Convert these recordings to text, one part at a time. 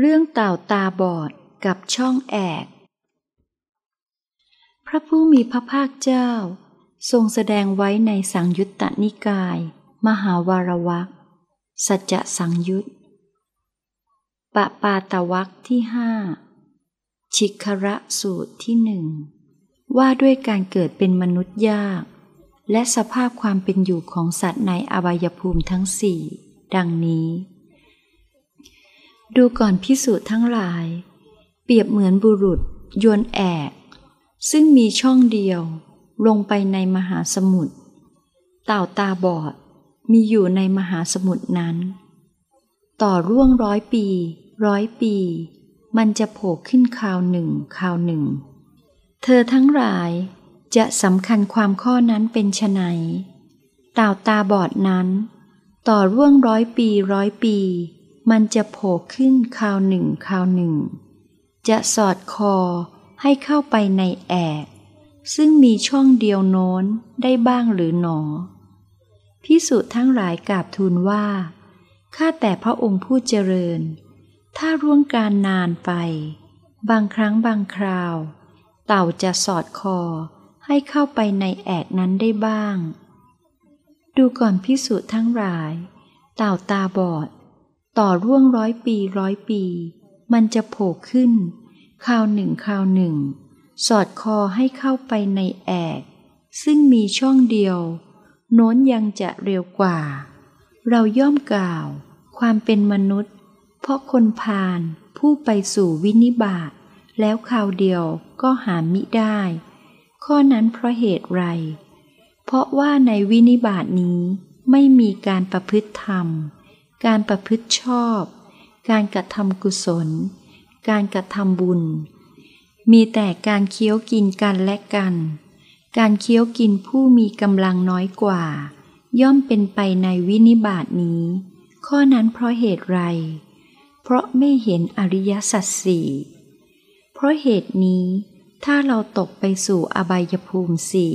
เรื่องเต่าตาบอดกับช่องแอก พระผู้มีพระภาคเจ้า ทรงแสดงไว้ในสังยุตตนิกาย มหาวารวักสัจจะสังยุตปะปาตวักที่ห้าชิคระสูตรที่หนึ่งว่าด้วยการเกิดเป็นมนุษย์ยาก และสภาพความเป็นอยู่ของสัตว์ในอบายภูมิทั้งสี่ดังนี้ ดูก่อนพิสูจน์ทั้งหลาย เปรียบเหมือนบุรุษโยนแอก ซึ่งมีช่องเดียว ลงไปในมหาสมุทรเต่าตาบอดมีอยู่ในมหาสมุทรนั้น ต่อร่วงร้อยปี ร้อยปี มันจะโผล่ขึ้นคราวหนึ่งคราวหนึ่ง เธอทั้งหลายจะสำคัญความข้อนั้นเป็นไฉนเต่าตาบอดนั้น ต่อร่วงร้อยปีร้อยปี มันจะโผล่ขึ้นคราวหนึ่งคราวหนึ่ง จะสอดคอให้เข้าไปในแอกซึ่งมีช่องเดียวโน้นได้บ้างหรือหนอ พิสุทั้งหลายกราบทูลว่า ข้าแต่พระองค์ผู้เจริญ ถ้าร่วงการนานไป บางครั้งบางคราว เต่าจะสอดคอให้เข้าไปในแอกนั้นได้บ้าง ดูก่อนพิสุทั้งหลาย เต่าตาบอด ต่อร่วงร้อยปีร้อยปี มันจะโผล่ขึ้นคราวหนึ่งคราวหนึ่ง สอดคอให้เข้าไปในแอก ซึ่งมีช่องเดียว โน้นยังจะเร็วกว่า เราย่อมกล่าว ความเป็นมนุษย์ เพราะคนพาลผู้ไปสู่วินิบาตแล้วคราวเดียวก็หามิได้ ข้อนั้นเพราะเหตุไร เพราะว่าในวินิบาตนี้ไม่มีการประพฤติธรรม การประพฤติชอบ การกระทำกุศล การกระทำบุญ มีแต่การเคี้ยวกินกันและกัน การเคี้ยวกินผู้มีกำลังน้อยกว่า ย่อมเป็นไปในวินิบาตนี้ ข้อนั้นเพราะเหตุไร เพราะไม่เห็นอริยสัจสี่เพราะเหตุนี้ ถ้าเราตกไปสู่อบายภูมิสี่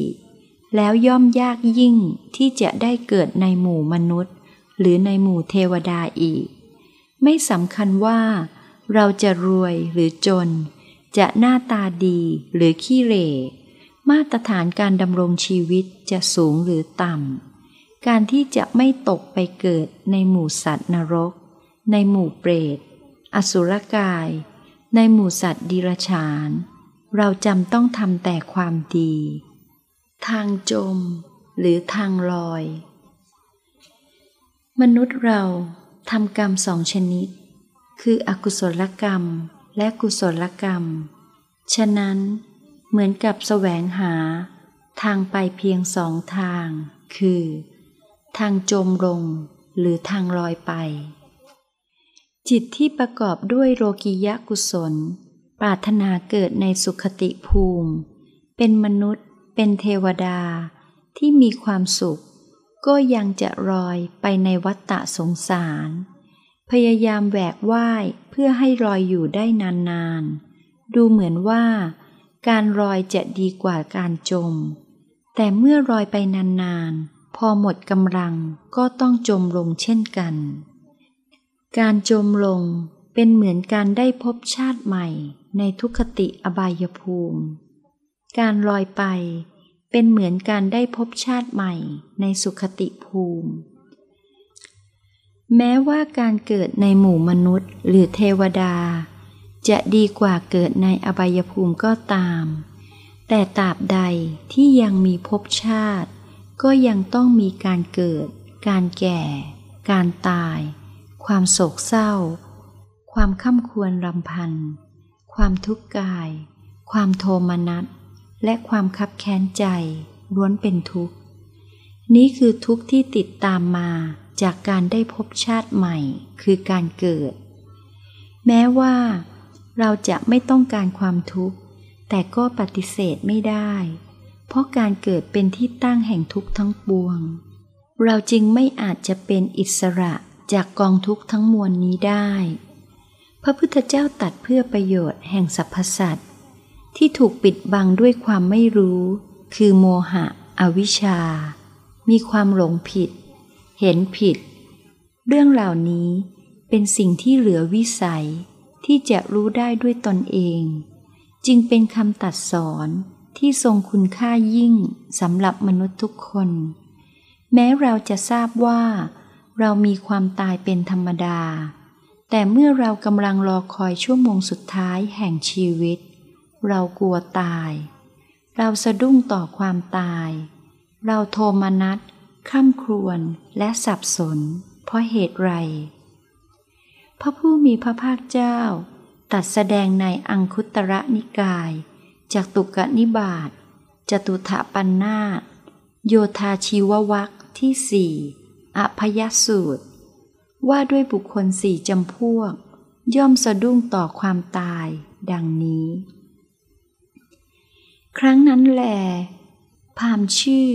แล้วย่อมยากยิ่งที่จะได้เกิดในหมู่มนุษย์ หรือในหมู่เทวดาอีก ไม่สำคัญว่า เราจะรวยหรือจน จะหน้าตาดีหรือขี้เหร่มาตรฐานการดำรงชีวิตจะสูงหรือต่ำ การที่จะไม่ตกไปเกิดในหมู่สัตว์นรก ในหมู่เปรต อสุรกาย ในหมู่สัตว์ดิรชาน เราจำต้องทำแต่ความดี ทางจมหรือทางลอย มนุษย์เราทำกรรมสองชนิด คืออกุศลกรรมและกุศลกรรม ฉะนั้นเหมือนกับแสวงหา ทางไปเพียงสองทาง คือ ทางจมลงหรือทางลอยไป จิตที่ประกอบด้วยโลกิยะกุศล ปรารถนาเกิดในสุขติภูมิ เป็นมนุษย์ เป็นเทวดาที่มีความสุข ก็ยังจะรอยไปในวัฏฏะสงสาร พยายามแหวกว่ายเพื่อให้รอยอยู่ได้นานๆ ดูเหมือนว่า การรอยจะดีกว่าการจม แต่เมื่อรอยไปนานๆ พอหมดกำลังก็ต้องจมลงเช่นกัน การจมลงเป็นเหมือนการได้พบชาติใหม่ในทุคติอบายภูมิ การลอยไป เป็นเหมือนการได้พบชาติใหม่ในสุขติภูมิ แม้ว่าการเกิดในหมู่มนุษย์หรือเทวดา จะดีกว่าเกิดในอบายภูมิก็ตาม แต่ตราบใดที่ยังมีภพชาติ ก็ยังต้องมีการเกิด การแก่ การตาย ความโศกเศร้า ความข้าควรรำพัน ความทุกข์กาย ความโทมนัส และความคับแค้นใจล้วนเป็นทุกข์ นี้คือทุกข์ที่ติดตามมาจากการได้พบชาติใหม่ คือการเกิด แม้ว่าเราจะไม่ต้องการความทุกข์ แต่ก็ปฏิเสธไม่ได้ เพราะการเกิดเป็นที่ตั้งแห่งทุกข์ทั้งปวง เราจึงไม่อาจจะเป็นอิสระจากกองทุกข์ทั้งมวลนี้ได้ พระพุทธเจ้าตัดเพื่อประโยชน์แห่งสรรพสัตว์ ที่ถูกปิดบังด้วยความไม่รู้ คือโมหะ อวิชชา มีความหลงผิด เห็นผิด เรื่องเหล่านี้เป็นสิ่งที่เหลือวิสัย ที่จะรู้ได้ด้วยตนเอง จึงเป็นคำตัดสอนที่ทรงคุณค่ายิ่งสำหรับมนุษย์ทุกคน แม้เราจะทราบว่า เรามีความตายเป็นธรรมดา แต่เมื่อเรากำลังรอคอยชั่วโมงสุดท้ายแห่งชีวิต เรากลัวตาย เราสะดุ้งต่อความตาย เราโทมนัสข้ามครวนและสับสน เพราะเหตุไร พระผู้มีพระภาคเจ้า ตัดแสดงในอังคุตระนิกายจากตุกนิบาตจตุถะปันนาตโยธาชีววัคที่สี่อภยสูตร ว่าด้วยบุคคลสี่จำพวก ย่อมสะดุ้งต่อความตายดังนี้ ครั้งนั้นแหลพามชื่อ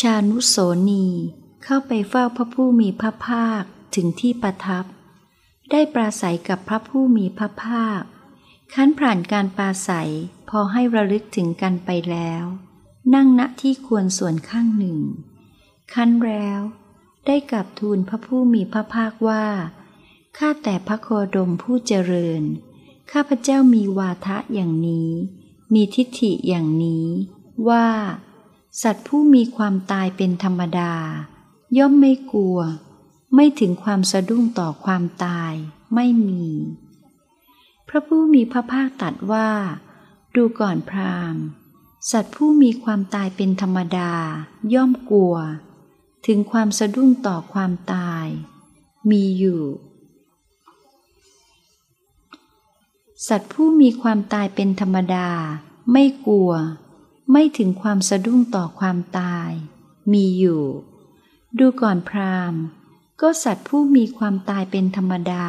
ชานุโสนี เข้าไปเฝ้าพระผู้มีพระภาคถึงที่ประทับ ได้ปราศัยกับพระผู้มีพระภาคขั้นผ่านการปราศัยพอให้ระลึกถึงกันไปแล้ว นั่งณที่ควรส่วนข้างหนึ่งขั้นแล้ว ได้กลับทูลพระผู้มีพระภาคว่า ข้าแต่พระโคดมผู้เจริญ ข้าพระเจ้ามีวาทะอย่างนี้ มีทิฏฐิอย่างนี้ว่า สัตว์ผู้มีความตายเป็นธรรมดา ย่อมไม่กลัว ไม่ถึงความสะดุ้งต่อความตายไม่มี พระผู้มีพระภาคตรัสว่า ดูก่อนพราหมณ์ สัตว์ผู้มีความตายเป็นธรรมดา ย่อมกลัว ถึงความสะดุ้งต่อความตาย มีอยู่ สัตว์ผู้มีความตายเป็นธรรมดา ไม่กลัว ไม่ถึงความสะดุ้งต่อความตาย มีอยู่ ดูก่อนพราหมณ์ ก็สัตว์ผู้มีความตายเป็นธรรมดา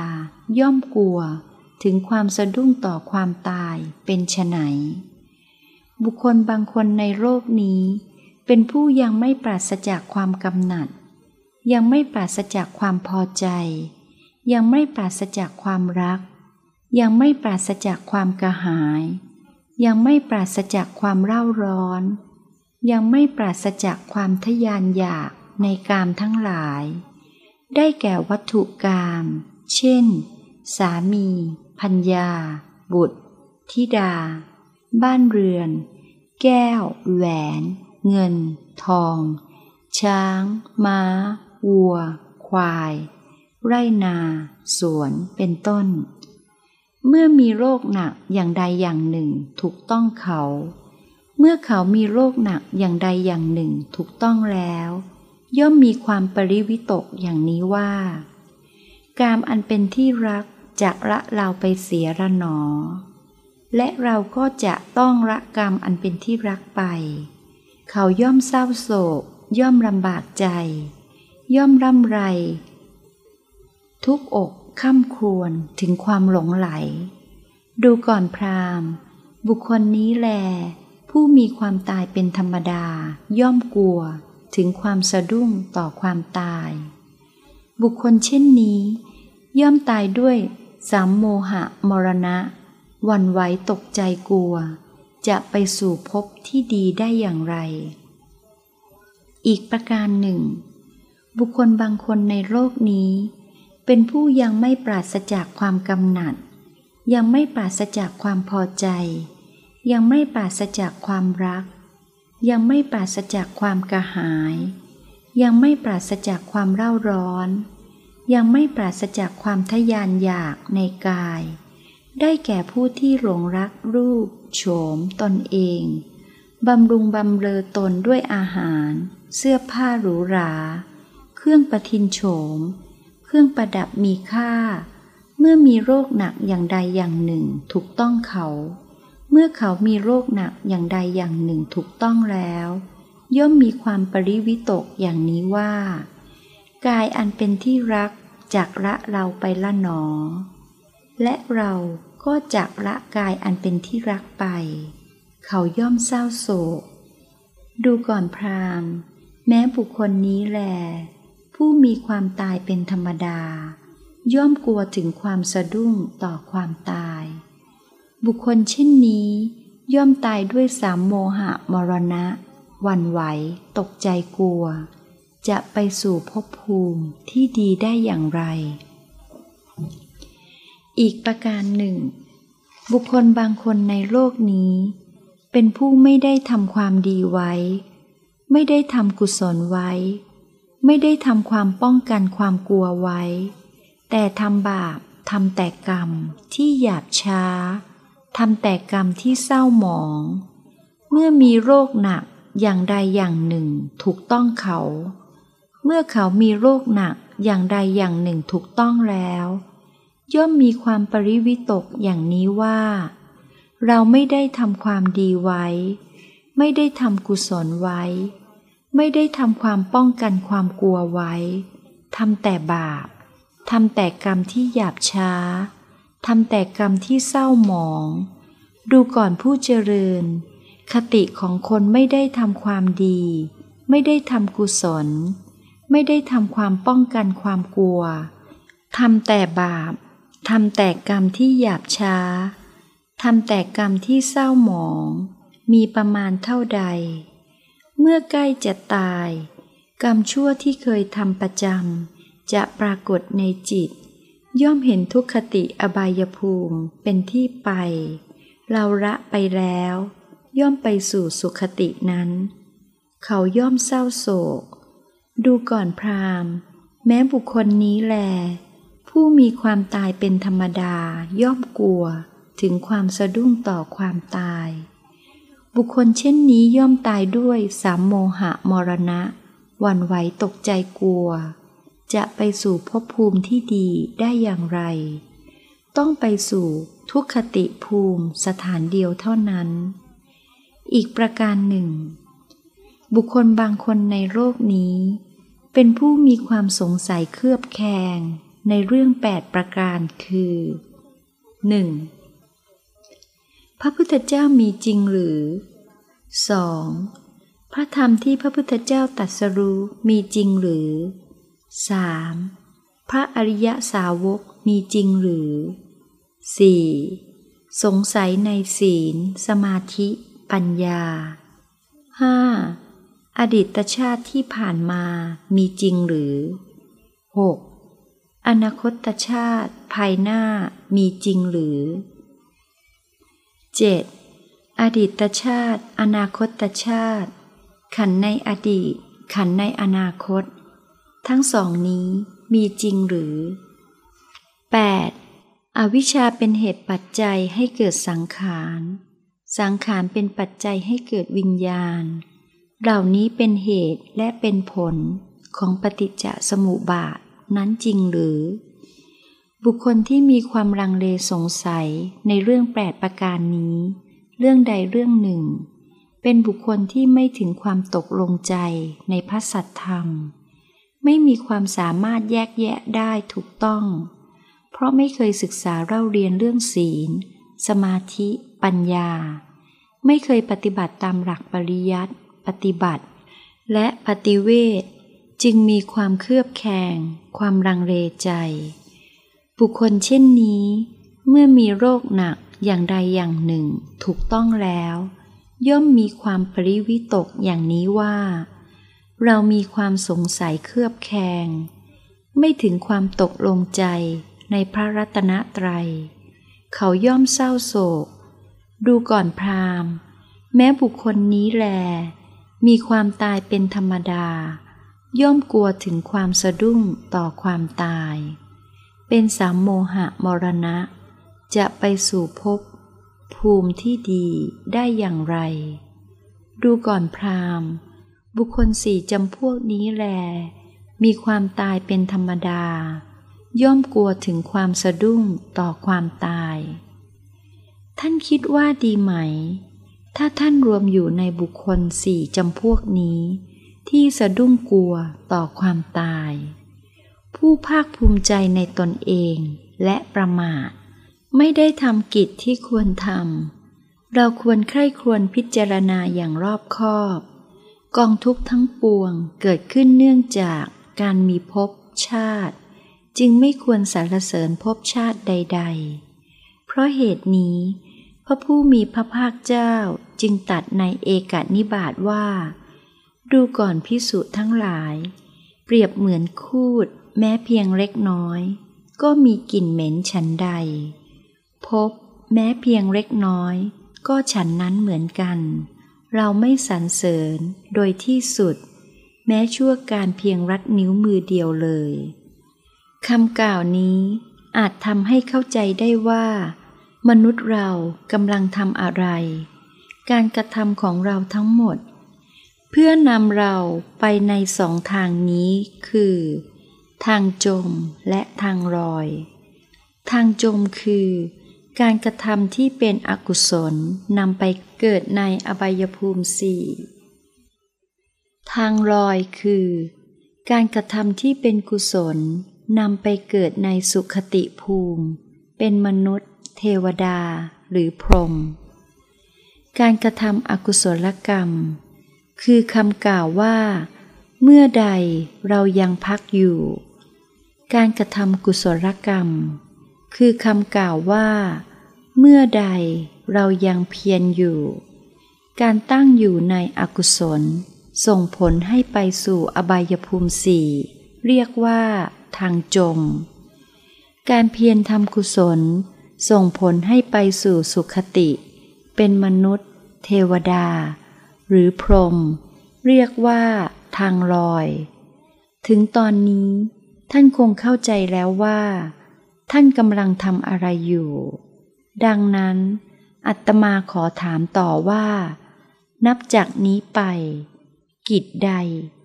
ย่อมกลัว ถึงความสะดุ้งต่อความตายเป็นไฉนบุคคลบางคนในโลกนี้ เป็นผู้ยังไม่ปราศจากความกำหนัด ยังไม่ปราศจากความพอใจ ยังไม่ปราศจากความรัก ยังไม่ปราศจากความกระหาย ยังไม่ปราศจากความเร่าร้อน ยังไม่ปราศจากความทะยานอยากในกามทั้งหลาย ได้แก่วัตถุกาม เช่น สามี พัญญา บุตร ธิดา บ้านเรือน แก้ว แหวน เงิน ทอง ช้าง ม้า วัว ควาย ไรนา สวน เป็นต้น เมื่อมีโรคหนักอย่างใดอย่างหนึ่ง ถูกต้องเขา เมื่อเขามีโรคหนักอย่างใดอย่างหนึ่ง ถูกต้องแล้ว ย่อมมีความปริวิตกอย่างนี้ว่า กามอันเป็นที่รักจะละเราไปเสียระหนอ และเราก็จะต้องละกรรมอันเป็นที่รักไป เขาย่อมเศร้าโศก ย่อมลำบากใจ ย่อมร่ำไร ทุกอก ข้ามครวนถึงความหลงไหล ดูก่อนพราหมณ์ บุคคลนี้แล ผู้มีความตายเป็นธรรมดา ย่อมกลัวถึงความสะดุ้งต่อความตาย บุคคลเช่นนี้ ย่อมตายด้วยสามโมหะมรณะ วันไหวตกใจกลัว จะไปสู่ภพที่ดีได้อย่างไร อีกประการหนึ่ง บุคคลบางคนในโลกนี้ เป็นผู้ยังไม่ปราศจากความกำหนัด ยังไม่ปราศจากความพอใจ ยังไม่ปราศจากความรัก ยังไม่ปราศจากความกระหาย ยังไม่ปราศจากความเร่าร้อน ยังไม่ปราศจากความทะยานอยากในกาย ได้แก่ผู้ที่หลงรักรูปโฉมตนเองบำรุงบำเรอตนด้วยอาหาร เสื้อผ้าหรูหรา เครื่องประทินโฉม รื่องประดับมีค่า เมื่อมีโรคหนักอย่างใดอย่างหนึ่งถูกต้องเขา เมื่อเขามีโรคหนักอย่างใดอย่างหนึ่งถูกต้องแล้ว ย่อมมีความปริวิตกอย่างนี้ว่า กายอันเป็นที่รักจากละเราไปละหนอ และเราก็จากละกายอันเป็นที่รักไป เขาย่อมเศร้าโศก ดูก่อนพราหมณ์ แม้บุคคลนี้แล ผู้มีความตายเป็นธรรมดา ย่อมกลัวถึงความสะดุ้งต่อความตาย บุคคลเช่นนี้ ย่อมตายด้วยสามโมหะมรณะ วันไหว ตกใจกลัว จะไปสู่ภพภูมิที่ดีได้อย่างไร อีกประการหนึ่ง บุคคลบางคนในโลกนี้ เป็นผู้ไม่ได้ทำความดีไว้ ไม่ได้ทำกุศลไว้ ไม่ได้ทำความป้องกันความกลัวไว้ แต่ทำบาปทำแต่กรรมที่หยาบช้าทำแต่กรรมที่เศร้าหมอง เมื่อมีโรคหนักอย่างใดอย่างหนึ่งถูกต้องเขา เมื่อเขามีโรคหนักอย่างใดอย่างหนึ่งถูกต้องแล้ว ย่อมมีความปริวิตกอย่างนี้ว่า เราไม่ได้ทำความดีไว้ ไม่ได้ทำกุศลไว้ ไม่ได้ทำความป้องกันความกลัวไว้ทำแต่บาปทำแต่กรรมที่หยาบช้าทำแต่กรรมที่เศร้าหมอง ดูก่อนผู้เจริญ คติของคนไม่ได้ทำความดี ไม่ได้ทำกุศล ไม่ได้ทำความป้องกันความกลัวทำแต่บาปทำแต่กรรมที่หยาบช้าทำแต่กรรมที่เศร้าหมอง มีประมาณเท่าใด เมื่อใกล้จะตาย กรรมชั่วที่เคยทำประจำจะปรากฏในจิต ย่อมเห็นทุกขติอบายภูมิเป็นที่ไป เราละไปแล้ว ย่อมไปสู่สุขตินั้น เขาย่อมเศร้าโศก ดูก่อนพรามแม้บุคคลนี้แล ผู้มีความตายเป็นธรรมดาย่อมกลัวถึงความสะดุ้งต่อความตาย บุคคลเช่นนี้ย่อมตายด้วยสามโมหะมรณะ วันไหวตกใจกลัว จะไปสู่ภพภูมิที่ดีได้อย่างไร ต้องไปสู่ทุกขติภูมิสถานเดียวเท่านั้น อีกประการหนึ่ง บุคคลบางคนในโลกนี้ เป็นผู้มีความสงสัยเคลือบแคลงในเรื่องแปดประการคือ 1. พระพุทธเจ้ามีจริงหรือ 2. พระธรรมที่พระพุทธเจ้าตรัสรู้มีจริงหรือ 3. พระอริยสาวกมีจริงหรือ 4. สงสัยในศีล สมาธิ ปัญญา 5. อดีตชาติที่ผ่านมามีจริงหรือ 6. อนาคตชาติภายหน้ามีจริงหรือ 7. อดีตชาติ อนาคตชาติ ขันในอดีต ขันในอนาคต ทั้งสองนี้มีจริงหรือ 8. อวิชชาเป็นเหตุปัจจัยให้เกิดสังขาร สังขารเป็นปัจจัยให้เกิดวิญญาณ เหล่านี้เป็นเหตุและเป็นผลของปฏิจจสมุปบาทนั้นจริงหรือ บุคคลที่มีความลังเลสงสัยในเรื่องแปดประการนี้ เรื่องใดเรื่องหนึ่ง เป็นบุคคลที่ไม่ถึงความตกลงใจในพระสัทธรรม ไม่มีความสามารถแยกแยะได้ถูกต้อง เพราะไม่เคยศึกษาเล่าเรียนเรื่องศีล สมาธิ ปัญญา ไม่เคยปฏิบัติตามหลักปริยัติ ปฏิบัติ และปฏิเวทจึงมีความเครือบแคลงความรังเลใจ บุคคลเช่นนี้ เมื่อมีโรคหนักอย่างใดอย่างหนึ่งถูกต้องแล้ว ย่อมมีความปริวิตกอย่างนี้ว่า เรามีความสงสัยเคลือบแคลงไม่ถึงความตกลงใจในพระรัตนตรัย เขาย่อมเศร้าโศก ดูก่อนพรามแม้บุคคลนี้แล มีความตายเป็นธรรมดา ย่อมกลัวถึงความสะดุ้งต่อความตาย เป็นสามโมหะมรณะ จะไปสู่ภพภูมิที่ดีได้อย่างไร ดูก่อนพรามบุคคลสี่จำพวกนี้แล มีความตายเป็นธรรมดา ย่อมกลัวถึงความสะดุ้งต่อความตาย ท่านคิดว่าดีไหม ถ้าท่านรวมอยู่ในบุคคลสี่จำพวกนี้ ที่สะดุ้งกลัวต่อความตาย ผู้ภาคภูมิใจในตนเองและประมาท ไม่ได้ทำกิจที่ควรทำเราควรใคร่ครวญพิจารณาอย่างรอบคอบ กองทุกทั้งปวงเกิดขึ้นเนื่องจากการมีภพชาติ จึงไม่ควรสรรเสริญภพชาติใด ๆ เพราะเหตุนี้ พระผู้มีพระภาคเจ้าจึงตัดในเอกนิบาตว่า ดูก่อนพิสุทั้งหลาย เปรียบเหมือนคูด แม้เพียงเล็กน้อย ก็มีกลิ่นเหม็นฉันใด พบแม้เพียงเล็กน้อย ก็ฉันนั้นเหมือนกัน เราไม่สรรเสริญโดยที่สุด แม้ชั่วการเพียงรัดนิ้วมือเดียวเลยคำกล่าวนี้อาจทำให้เข้าใจได้ว่า มนุษย์เรากำลังทำอะไร การกระทำของเราทั้งหมด เพื่อนำเราไปในสองทางนี้คือ ทางจมและทางรอย ทางจมคือ การกระทำที่เป็นอกุศลนำไปเกิดในอบายภูมิสี่ทางรอยคือ การกระทำที่เป็นกุศลนำไปเกิดในสุขติภูมิ เป็นมนุษย์ เทวดา หรือพรหมการกระทำอกุศลกรรม คือคำกล่าวว่า เมื่อใดเรายังพักอยู่ การกระทำกุศลกรรม คือคำกล่าวว่า เมื่อใดเรายังเพียรอยู่ การตั้งอยู่ในอกุศล ส่งผลให้ไปสู่อบายภูมิสี่เรียกว่า ทางจมการเพียรทำกุศล ส่งผลให้ไปสู่สุขติ เป็นมนุษย์ เทวดา หรือพรหมเรียกว่า ทางลอย ถึงตอนนี้ ท่านคงเข้าใจแล้วว่า ท่านกำลังทำอะไรอยู่ ดังนั้น อัตมาขอถามต่อว่า นับจากนี้ไป กิจใด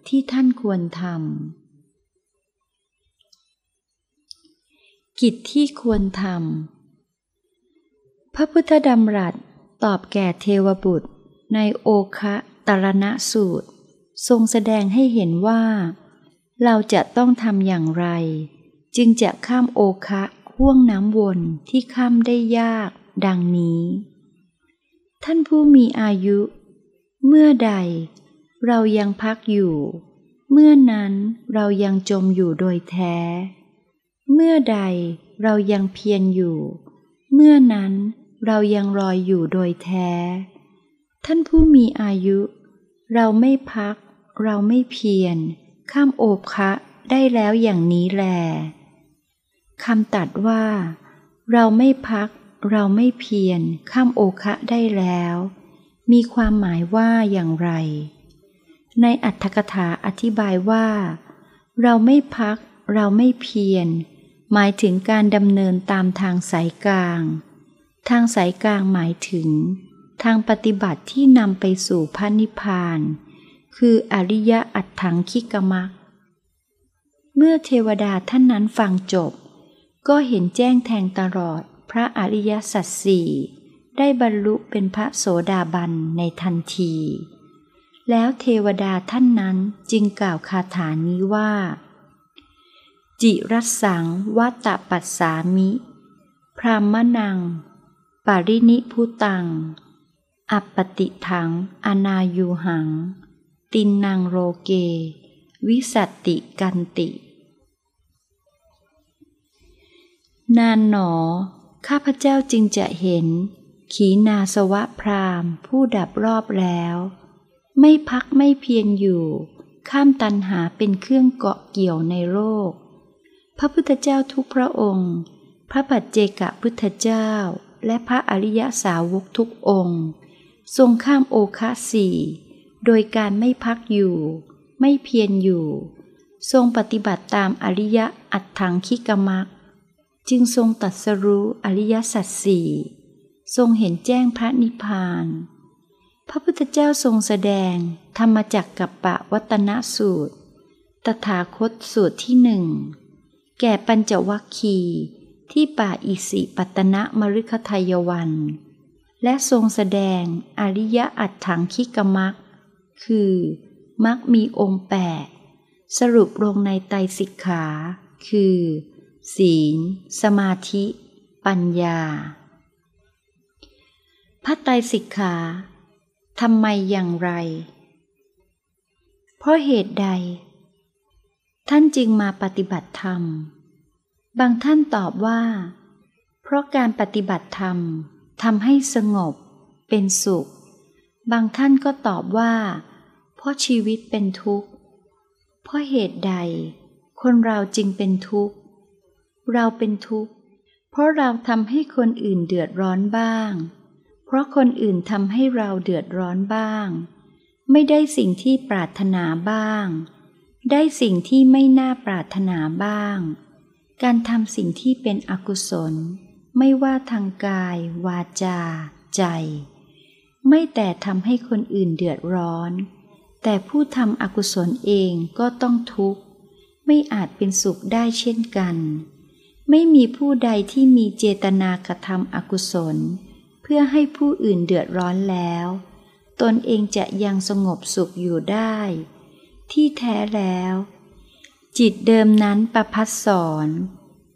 ที่ท่านควรทำกิจที่ควรทำพระพุทธดำรัสตอบแก่เทวบุตรในโอคะตรณะสูตร ทรงแสดงให้เห็นว่า เราจะต้องทำอย่างไร จึงจะข้ามโอคะห่วงน้ำวนที่ข้ามได้ยากดังนี้ ท่านผู้มีอายุ เมื่อใด เรายังพักอยู่ เมื่อนั้นเรายังจมอยู่โดยแท้ เมื่อใดเรายังเพียรอยู่ เมื่อนั้นเรายังรอยอยู่โดยแท้ ท่านผู้มีอายุ เราไม่พัก เราไม่เพียร ข้ามโอคะได้แล้วอย่างนี้แลคำตัดว่า เราไม่พัก เราไม่เพียรข้ามโอคะได้แล้ว มีความหมายว่าอย่างไร ในอัตถกถาอธิบายว่า เราไม่พัก เราไม่เพียรหมายถึงการดำเนินตามทางสายกลาง ทางสายกลางหมายถึง ทางปฏิบัติที่นำไปสู่พระนิพพาน คืออริยอัตถังคิกมัก เมื่อเทวดาท่านนั้นฟังจบ ก็เห็นแจ้งแทงตลอดพระอริยสัจสี่ได้บรรลุเป็นพระโสดาบันในทันที แล้วเทวดาท่านนั้นจึงกล่าวคาถานี้ว่า จิรัสังวัตปัสสามิ พรามนังปารินิพุตัง อัปปติถัง อนายูหัง ตินนางโรเก วิสัตติกันติ นานหนอ ข้าพเจ้าจึงจะเห็น ขีนาสวะพรามผู้ดับรอบแล้ว ไม่พักไม่เพียรอยู่ ข้ามตันหาเป็นเครื่องเกาะเกี่ยวในโลก พระพุทธเจ้าทุกพระองค์ พระปัจเจกพุทธเจ้า และพระอริยสาวกทุกองค์ ทรงข้ามโอคาสี่ โดยการไม่พักอยู่ ไม่เพียรอยู่ ทรงปฏิบัติตามอริยะอัตถังคิกมักจึงทรงตัดสรู้อริยสัจสี่ทรงเห็นแจ้งพระนิพพาน พระพุทธเจ้าทรงแสดงธรรมจักกับปะวัตนสูตร ตถาคตสูตรที่หนึ่ง แก่ปัญจวัคคีที่ป่าอิสิปตนะมฤคทายวัน และทรงแสดงอริยอัตถังคิกมัก คือมักมีองค์แปดสรุปลงในไตสิกขา คือ ศีล สมาธิ ปัญญา พระไตรสิกขาทำไมอย่างไร เพราะเหตุใด ท่านจึงมาปฏิบัติธรรม บางท่านตอบว่า เพราะการปฏิบัติธรรมทำให้สงบเป็นสุข บางท่านก็ตอบว่า เพราะชีวิตเป็นทุกข์ เพราะเหตุใด คนเราจึงเป็นทุกข์ เราเป็นทุกข์ เพราะเราทำให้คนอื่นเดือดร้อนบ้าง เพราะคนอื่นทำให้เราเดือดร้อนบ้าง ไม่ได้สิ่งที่ปรารถนาบ้าง ได้สิ่งที่ไม่น่าปรารถนาบ้าง การทำสิ่งที่เป็นอกุศล ไม่ว่าทางกาย วาจา ใจ ไม่แต่ทำให้คนอื่นเดือดร้อน แต่ผู้ทำอกุศลเองก็ต้องทุกข์ ไม่อาจเป็นสุขได้เช่นกัน ไม่มีผู้ใดที่มีเจตนากระทำอกุศล เพื่อให้ผู้อื่นเดือดร้อนแล้ว ตนเองจะยังสงบสุขอยู่ได้ ที่แท้แล้ว จิตเดิมนั้นประพัดสอน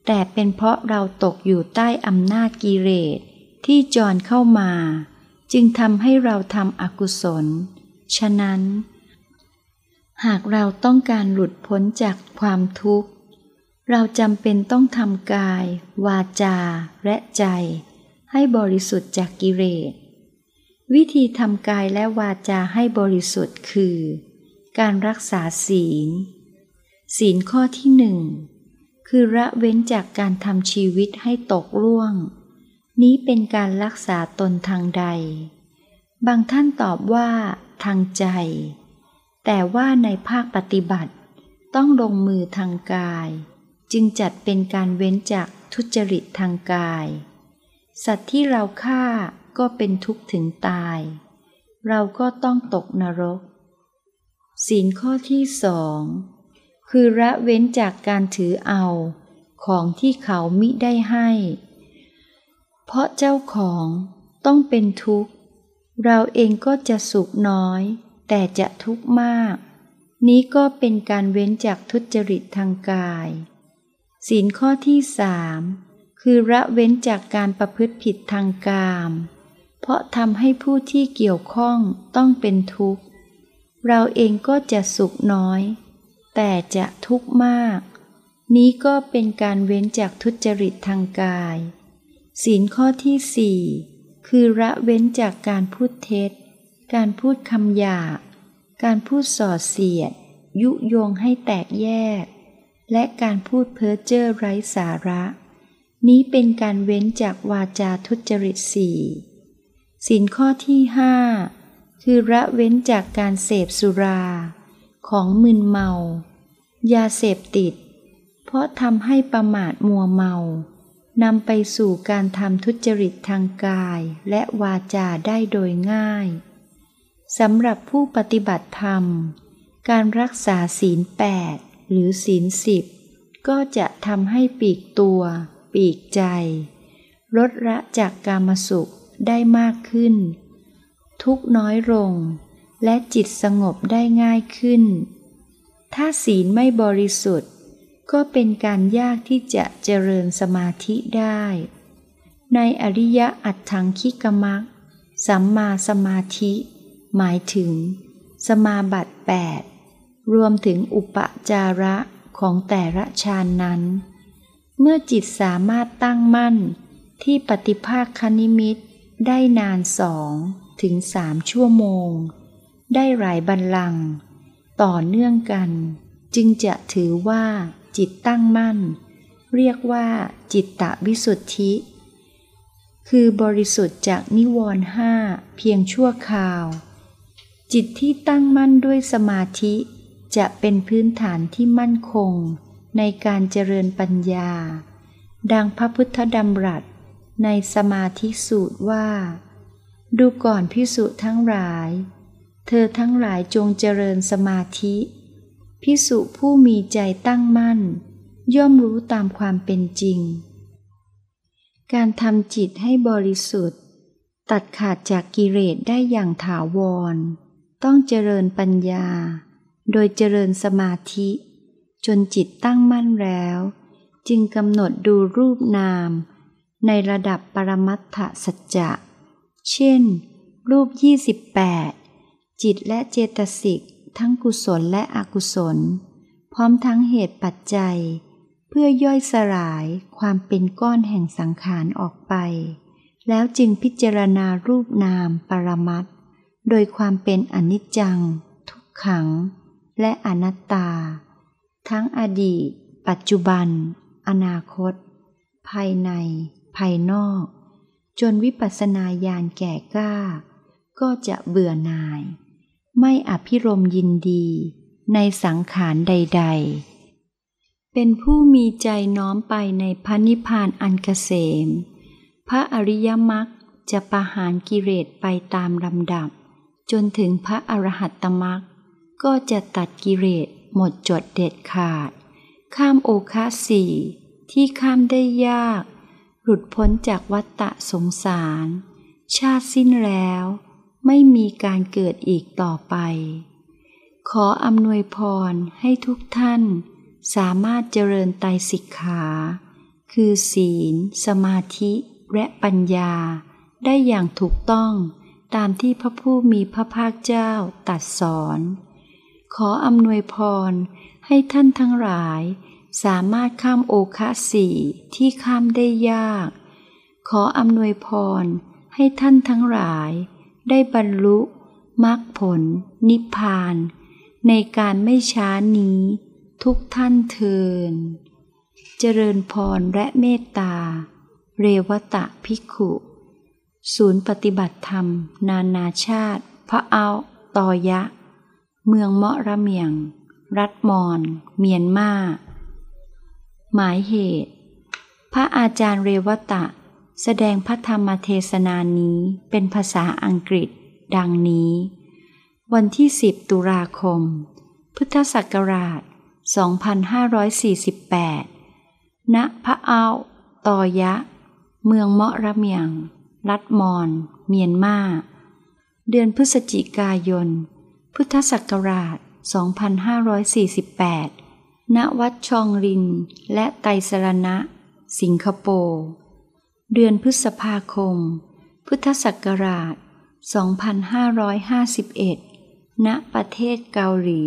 แต่เป็นเพราะเราตกอยู่ใต้อำนาจกิเลสที่จรเข้ามา จึงทำให้เราทำอกุศล ฉะนั้น หากเราต้องการหลุดพ้นจากความทุกข์ เราจำเป็นต้องทำกาย วาจา และใจ ให้บริสุทธิ์จากกิเลสวิธีทำกายและวาจาให้บริสุทธิ์คือ การรักษาศีล ศีลข้อที่หนึ่งคือละเว้นจากการทำชีวิตให้ตกล่วง นี้เป็นการรักษาตนทางใด บางท่านตอบว่า ทางใจ แต่ว่าในภาคปฏิบัติ ต้องลงมือทางกาย จึงจัดเป็นการเว้นจากทุจริตทางกาย สัตว์ที่เราฆ่าก็เป็นทุกข์ถึงตาย เราก็ต้องตกนรก ศีลข้อที่สองคือละเว้นจากการถือเอา ของที่เขามิได้ให้ เพราะเจ้าของต้องเป็นทุกข์ เราเองก็จะสุขน้อย แต่จะทุกข์มาก นี้ก็เป็นการเว้นจากทุจริตทางกาย ศีลข้อที่สามคือละเว้นจากการประพฤติผิดทางกาม เพราะทำให้ผู้ที่เกี่ยวข้องต้องเป็นทุกข์ เราเองก็จะสุขน้อย แต่จะทุกข์มาก นี้ก็เป็นการเว้นจากทุจริตทางกาย ศีลข้อที่สี่คือละเว้นจากการพูดเท็จ การพูดคำหยาบการพูดส่อเสียด ยุยงให้แตกแยก และการพูดเพ้อเจ้อไร้สาระ นี้เป็นการเว้นจากวาจาทุจริตสี่ศีลข้อที่ห้าคือละเว้นจากการเสพสุรา ของมึนเมา ยาเสพติด เพราะทำให้ประมาทมัวเมา นำไปสู่การทำทุจริตทางกายและวาจาได้โดยง่าย สำหรับผู้ปฏิบัติธรรม การรักษาศีลแปดหรือศีลสิบก็จะทำให้ปีกตัว ปีกใจ ลดละจากกามสุขได้มากขึ้น ทุกน้อยลง และจิตสงบได้ง่ายขึ้น ถ้าศีลไม่บริสุทธิ์ ก็เป็นการยากที่จะเจริญสมาธิได้ ในอริยะอัตถังคิกมักสัมมาสมาธิ หมายถึง สมาบัติแปดรวมถึงอุปจาระของแต่ละฌานนั้น เมื่อจิตสามารถตั้งมั่นที่ปฏิภาคคณิมิตได้นานสองถึงสามชั่วโมง ได้หลายบัลลังก์ต่อเนื่องกัน จึงจะถือว่า จิตตั้งมั่น เรียกว่าจิตตะวิสุทธิ คือบริสุทธิ์จากนิวรณ์ห้าเพียงชั่วคราว จิตที่ตั้งมั่นด้วยสมาธิ จะเป็นพื้นฐานที่มั่นคงในการเจริญปัญญา ดังพระพุทธดำรัสในสมาธิสูตรว่า ดูก่อนพิสุทั้งหลาย เธอทั้งหลายจงเจริญสมาธิ พิสุผู้มีใจตั้งมั่น ย่อมรู้ตามความเป็นจริง การทำจิตให้บริสุทธิ์ ตัดขาดจากกิเลสได้อย่างถาวร ต้องเจริญปัญญา โดยเจริญสมาธิ จนจิตตั้งมั่นแล้ว จึงกำหนดดูรูปนาม ในระดับปรมัตถสัจจะ เช่น รูป 28 จิตและเจตสิก ทั้งกุศลและอกุศล พร้อมทั้งเหตุปัจจัย เพื่อย่อยสลายความเป็นก้อนแห่งสังขารออกไป แล้วจึงพิจารณารูปนามปรมัตโดยความเป็นอนิจจัง ทุกขัง และอนัตตา ทั้งอดีต ปัจจุบัน อนาคต ภายใน ภายนอก จนวิปัสสนาญาณแก่กล้า ก็จะเบื่อหน่าย ไม่อภิรมยินดีในสังขารใด ๆ เป็นผู้มีใจน้อมไปในพระนิพพานอันเกษม พระอริยมรรคจะประหารกิเลสไปตามลำดับ จนถึงพระอรหัตตมรรคก็จะตัดกิเลสหมดจดเด็ดขาด ข้ามโอคาสี่ที่ข้ามได้ยาก หลุดพ้นจากวัฏฏะสงสาร ชาติสิ้นแล้ว ไม่มีการเกิดอีกต่อไป ขออำนวยพรให้ทุกท่าน สามารถเจริญไตรสิกขา คือศีล สมาธิและปัญญา ได้อย่างถูกต้องตามที่พระผู้มีพระภาคเจ้าตรัสสอน ขออำนวยพรให้ท่านทั้งหลาย สามารถข้ามโอคะสี่ที่ข้ามได้ยาก ขออำนวยพรให้ท่านทั้งหลาย ได้บรรลุมรรคผล นิพพาน ในการไม่ช้านี้ทุกท่านเทิน เจริญพรและเมตตา เรวตะภิกขุ ศูนย์ปฏิบัติธรรม นานาชาติ พระเอาตอยะ เมืองเมาะระเมียง รัฐมอนเมียนมา หมายเหตุ พระอาจารย์เรวตะ แสดงพระธรรมเทศนานี้เป็นภาษาอังกฤษ ดังนี้ วันที่ 10 ตุลาคม พุทธศักราช 2548 ณ พระเอาตอยะ เมืองเมาะระเมียง รัฐมอน เมียนมา เดือนพฤศจิกายน พุทธศักราช 2548 ณ วัดชองริน และไตสรณะ สิงคโปร์ เดือนพฤษภาคม พุทธศักราช 2551 ณ ประเทศเกาหลี